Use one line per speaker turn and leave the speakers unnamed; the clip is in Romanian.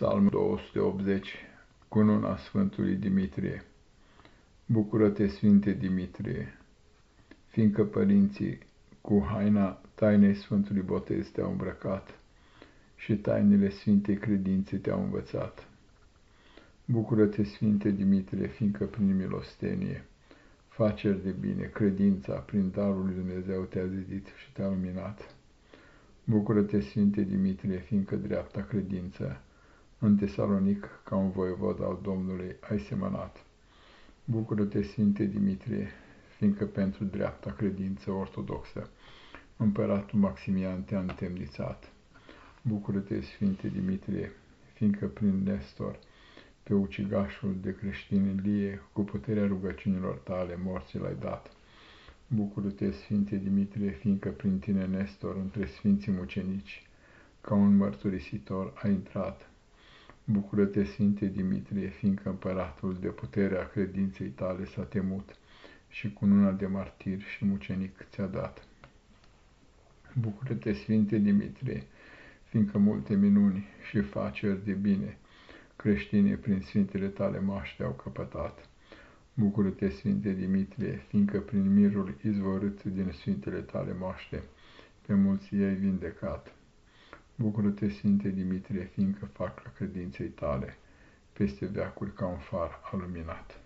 Psalmul 280, cununa Sfântului Dimitrie. Bucură-te, Sfinte Dimitrie, fiindcă părinții cu haina tainei Sfântului Botez te-au îmbrăcat și tainele Sfintei Credințe te-au învățat. Bucură-te, Sfinte Dimitrie, fiindcă prin milostenie, faceri de bine, credința prin darul lui Dumnezeu te-a zidit și te-a luminat. Bucură-te, Sfinte Dimitrie, fiindcă dreapta credință în Tesalonic, ca un voievod al Domnului, ai semănat. Bucură-te, Sfinte Dimitrie, fiindcă pentru dreapta credință ortodoxă, împăratul Maximian te-a întemnițat. Bucură-te, Sfinte Dimitrie, fiindcă prin Nestor, pe ucigașul de creștini Ilie, cu puterea rugăciunilor tale, morții l-ai dat. Bucură-te, Sfinte Dimitrie, fiindcă prin tine, Nestor, între sfinții mucenici, ca un mărturisitor a intrat Bucură-te, Sfinte Dimitrie, fiindcă împăratul de puterea credinței tale s-a temut și cu una de martir și mucenic ți-a dat. Bucură-te, Sfinte Dimitrie, fiindcă multe minuni și faceri de bine creștine prin sfintele tale maște au căpătat. Bucură-te, Sfinte Dimitrie, fiindcă prin mirul izvorât din sfintele tale maște pe mulți i-ai vindecat. Bucură-te, Sfinte Dimitrie, fiindcă fac la credinței tale peste veacuri ca un far aluminat.